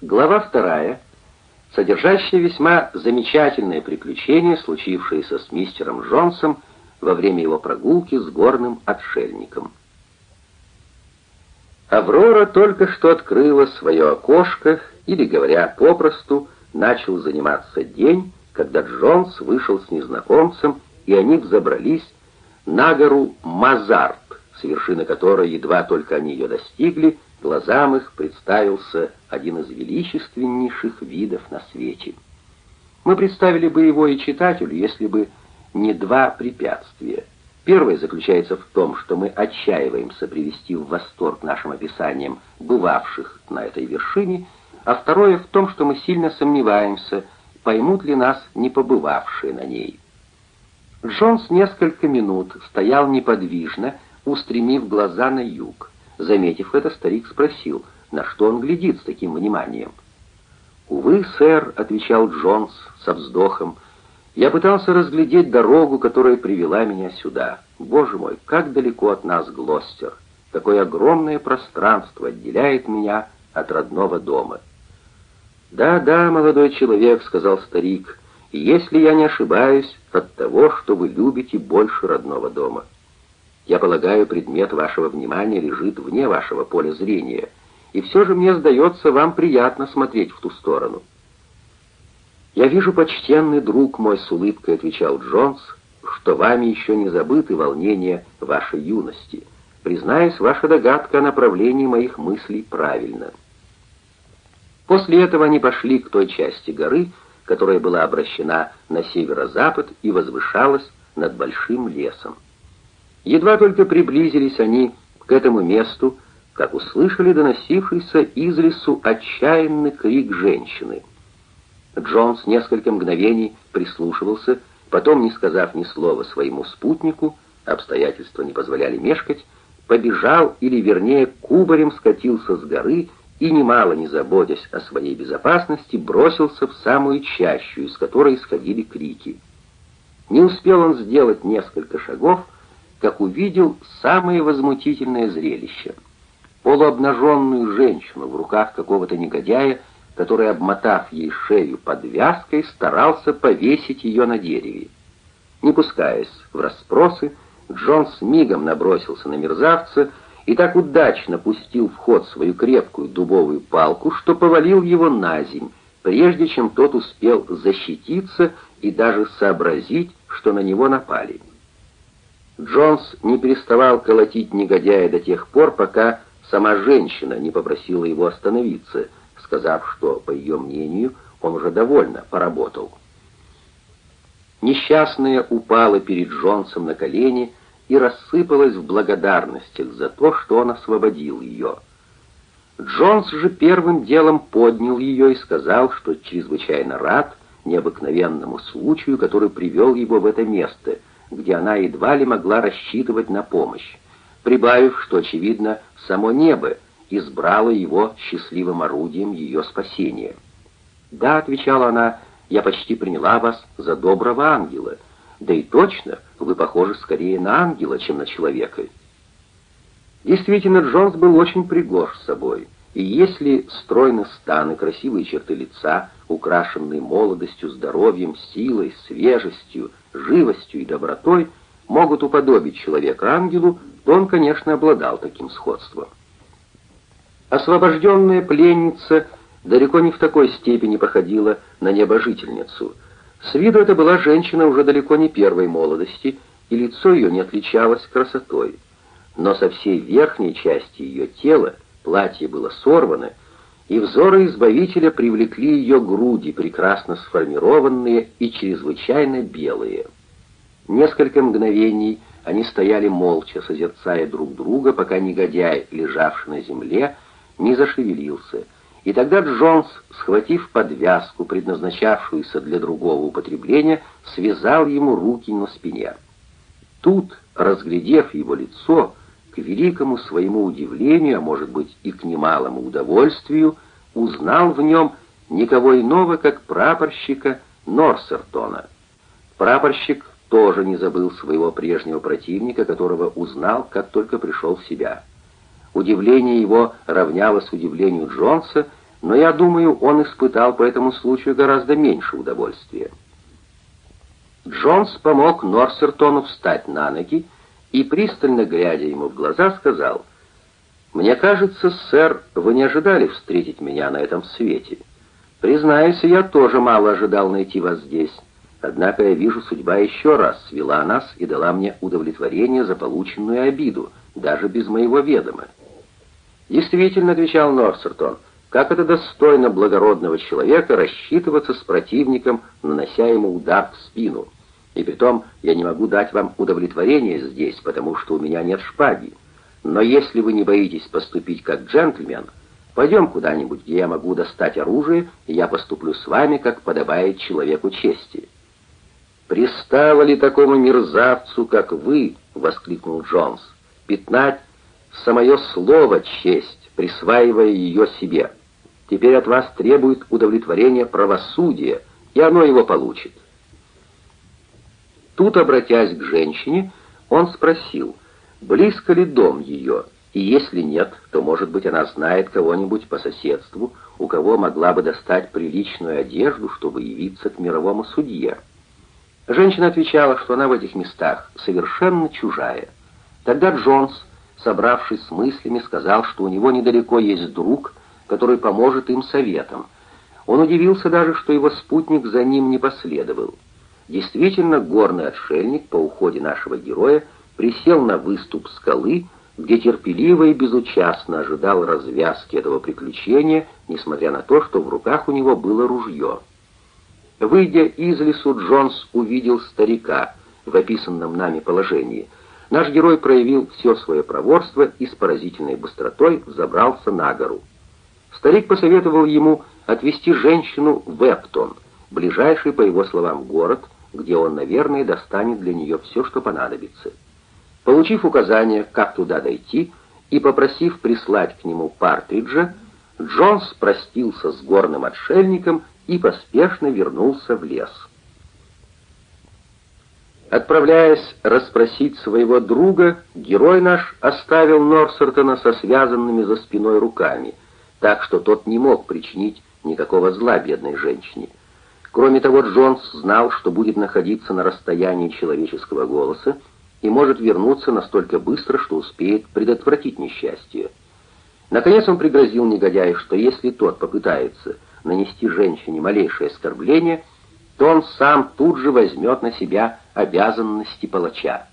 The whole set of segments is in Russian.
Глава вторая, содержащая весьма замечательное приключение, случившееся с мистером Джонсом во время его прогулки с горным отшельником. Аврора только что открыла свое окошко, или, говоря попросту, начал заниматься день, когда Джонс вышел с незнакомцем, и они взобрались на гору Мазарт, с вершины которой едва только они ее достигли, глазам их представился один из величественнейших видов на свете. Мы представили бы его и читателю, если бы не два препятствия. Первое заключается в том, что мы отчаиваемся привести в восторг нашим описанием бывавших на этой вершине, а второе в том, что мы сильно сомневаемся, поймут ли нас не побывавшие на ней. Джонс несколько минут стоял неподвижно, устремив глаза на юг. Заметив это, старик спросил, на что он глядит с таким вниманием. «Увы, сэр», — отвечал Джонс со вздохом, — «я пытался разглядеть дорогу, которая привела меня сюда. Боже мой, как далеко от нас Глостер! Какое огромное пространство отделяет меня от родного дома!» «Да, да, молодой человек», — сказал старик, — «если я не ошибаюсь, от того, что вы любите больше родного дома». Я полагаю, предмет вашего внимания лежит вне вашего поля зрения, и все же мне сдается, вам приятно смотреть в ту сторону. «Я вижу, почтенный друг мой, с улыбкой отвечал Джонс, что вами еще не забыты волнения вашей юности. Признаюсь, ваша догадка о направлении моих мыслей правильна». После этого они пошли к той части горы, которая была обращена на северо-запад и возвышалась над большим лесом. Едва только приблизились они к этому месту, как услышали доносившийся из лесу отчаянный крик женщины. Джонс несколько мгновений прислушивался, потом, не сказав ни слова своему спутнику, обстоятельства не позволяли мешкать, побежал, или вернее кубарем скатился с горы и, немало не заботясь о своей безопасности, бросился в самую чащу, из которой исходили крики. Не успел он сделать несколько шагов, как увидел самое возмутительное зрелище. Полуобнаженную женщину в руках какого-то негодяя, который, обмотав ей шею подвязкой, старался повесить ее на дереве. Не пускаясь в расспросы, Джон с мигом набросился на мерзавца и так удачно пустил в ход свою крепкую дубовую палку, что повалил его на земь, прежде чем тот успел защититься и даже сообразить, что на него напали. Джонс не переставал колотить негодяя до тех пор, пока сама женщина не попросила его остановиться, сказав, что, по ее мнению, он уже довольно поработал. Несчастная упала перед Джонсом на колени и рассыпалась в благодарностях за то, что он освободил ее. Джонс же первым делом поднял ее и сказал, что чрезвычайно рад необыкновенному случаю, который привел его в это место — где она едва ли могла рассчитывать на помощь, прибавив, что, очевидно, само небо избрало его счастливым орудием ее спасения. «Да», — отвечала она, — «я почти приняла вас за доброго ангела. Да и точно, вы похожи скорее на ангела, чем на человека». Действительно, Джонс был очень пригож собой, и если стройный стан красивые черты лица, украшенные молодостью, здоровьем, силой, свежестью, живостью и добротой могут уподобить человека ангелу, то он, конечно, обладал таким сходством. Освобожденная пленница далеко не в такой степени походила на небожительницу. С виду это была женщина уже далеко не первой молодости, и лицо ее не отличалось красотой. Но со всей верхней части ее тела платье было сорвано, и взоры Избавителя привлекли ее груди, прекрасно сформированные и чрезвычайно белые. Несколько мгновений они стояли молча, созерцая друг друга, пока негодяй, лежавший на земле, не зашевелился, и тогда Джонс, схватив подвязку, предназначавшуюся для другого употребления, связал ему руки на спине. Тут, разглядев его лицо, к великому своему удивлению, а может быть и к немалому удовольствию, узнал в нем никого иного, как прапорщика Норсертона. Прапорщик тоже не забыл своего прежнего противника, которого узнал, как только пришел в себя. Удивление его равнялось удивлению Джонса, но я думаю, он испытал по этому случаю гораздо меньше удовольствия. Джонс помог Норсертону встать на ноги и, пристально глядя ему в глаза, сказал, «Мне кажется, сэр, вы не ожидали встретить меня на этом свете. Признаюсь, я тоже мало ожидал найти вас здесь. Однако я вижу, судьба еще раз свела нас и дала мне удовлетворение за полученную обиду, даже без моего ведома». «Действительно», — отвечал Норсертон, — «как это достойно благородного человека рассчитываться с противником, нанося ему удар в спину». И притом я не могу дать вам удовлетворение здесь, потому что у меня нет шпаги. Но если вы не боитесь поступить как джентльмен, пойдем куда-нибудь, где я могу достать оружие, и я поступлю с вами, как подобает человеку чести». «Пристало ли такому мерзавцу, как вы, — воскликнул Джонс, — пятнать самое слово «честь», присваивая ее себе? Теперь от вас требует удовлетворения правосудия, и оно его получит». Тут, обратясь к женщине, он спросил, близко ли дом ее, и если нет, то, может быть, она знает кого-нибудь по соседству, у кого могла бы достать приличную одежду, чтобы явиться к мировому судье. Женщина отвечала, что она в этих местах совершенно чужая. Тогда Джонс, собравшись с мыслями, сказал, что у него недалеко есть друг, который поможет им советом. Он удивился даже, что его спутник за ним не последовал. Действительно, горный отшельник по уходе нашего героя присел на выступ скалы, где терпеливо и безучастно ожидал развязки этого приключения, несмотря на то, что в руках у него было ружье. Выйдя из лесу, Джонс увидел старика в описанном нами положении. Наш герой проявил все свое проворство и с поразительной быстротой взобрался на гору. Старик посоветовал ему отвезти женщину в Эптон, ближайший, по его словам, город, где он, наверное, достанет для нее все, что понадобится. Получив указание, как туда дойти, и попросив прислать к нему Партриджа, Джонс простился с горным отшельником и поспешно вернулся в лес. Отправляясь расспросить своего друга, герой наш оставил Норсертона со связанными за спиной руками, так что тот не мог причинить никакого зла бедной женщине. Кроме того, Джонс знал, что будет находиться на расстоянии человеческого голоса и может вернуться настолько быстро, что успеет предотвратить несчастье. Наконец он пригрозил негодяю, что если тот попытается нанести женщине малейшее оскорбление, то он сам тут же возьмет на себя обязанности палача.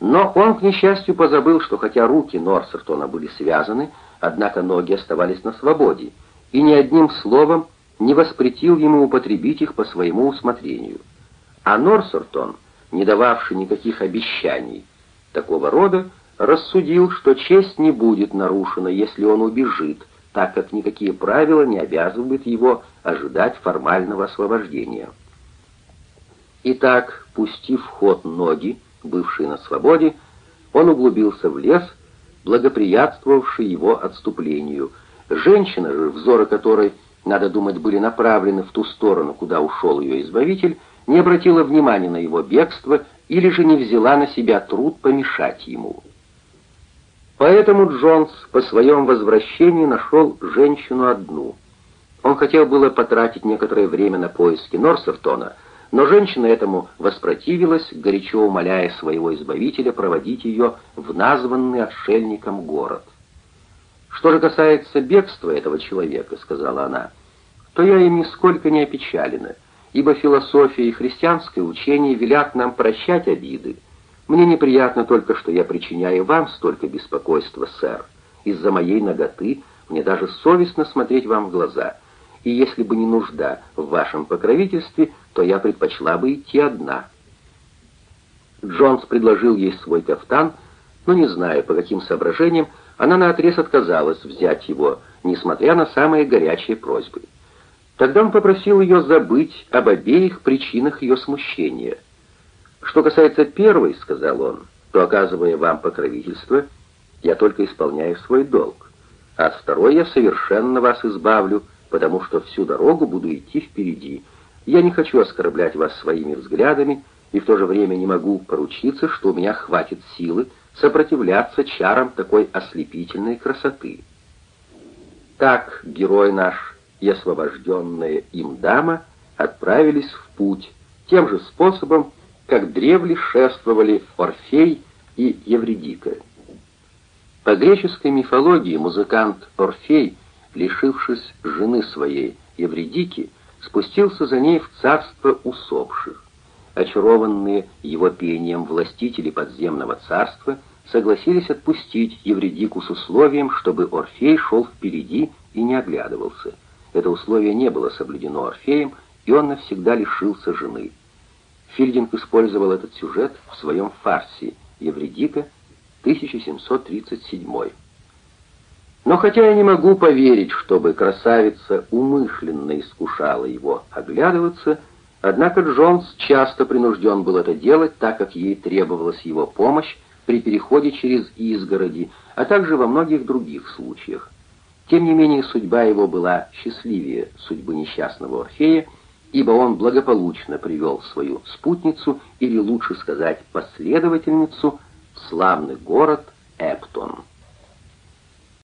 Но он, к несчастью, позабыл, что хотя руки Норсертона были связаны, однако ноги оставались на свободе, и ни одним словом не воспретил ему употребить их по своему усмотрению. А Норсертон, не дававший никаких обещаний такого рода, рассудил, что честь не будет нарушена, если он убежит, так как никакие правила не обязывают его ожидать формального освобождения. Итак, пустив в ход ноги, бывшие на свободе, он углубился в лес, благоприятствовавший его отступлению. Женщина же, взоры которой надо думать, были направлены в ту сторону, куда ушел ее избавитель, не обратила внимания на его бегство или же не взяла на себя труд помешать ему. Поэтому Джонс по своем возвращении нашел женщину одну. Он хотел было потратить некоторое время на поиски Норсертона, но женщина этому воспротивилась, горячо умоляя своего избавителя проводить ее в названный отшельником город. «Что же касается бегства этого человека», — сказала она, — «то я им нисколько не опечалена, ибо философия и христианское учение велят нам прощать обиды. Мне неприятно только, что я причиняю вам столько беспокойства, сэр. Из-за моей ноготы мне даже совестно смотреть вам в глаза, и если бы не нужда в вашем покровительстве, то я предпочла бы идти одна». Джонс предложил ей свой кафтан, но, не знаю, по каким соображениям, она наотрез отказалась взять его, несмотря на самые горячие просьбы. Тогда он попросил ее забыть об обеих причинах ее смущения. «Что касается первой, — сказал он, — то, оказывая вам покровительство, я только исполняю свой долг, а второй я совершенно вас избавлю, потому что всю дорогу буду идти впереди. Я не хочу оскорблять вас своими взглядами, и в то же время не могу поручиться, что у меня хватит силы, сопротивляться чарам такой ослепительной красоты. Так герой наш и освобожденная им дама отправились в путь тем же способом, как древли шествовали Орфей и Евредика. По греческой мифологии музыкант Орфей, лишившись жены своей Евредики, спустился за ней в царство усопших. Очарованные его пением властители подземного царства согласились отпустить Евредику с условием, чтобы Орфей шел впереди и не оглядывался. Это условие не было соблюдено Орфеем, и он навсегда лишился жены. Филдинг использовал этот сюжет в своем фарсе «Евредика» 1737. Но хотя я не могу поверить, чтобы красавица умышленно искушала его оглядываться, однако Джонс часто принужден был это делать, так как ей требовалась его помощь при переходе через изгороди, а также во многих других случаях. Тем не менее, судьба его была счастливее судьбы несчастного Орфея, ибо он благополучно привел свою спутницу, или лучше сказать, последовательницу, в славный город Эптон.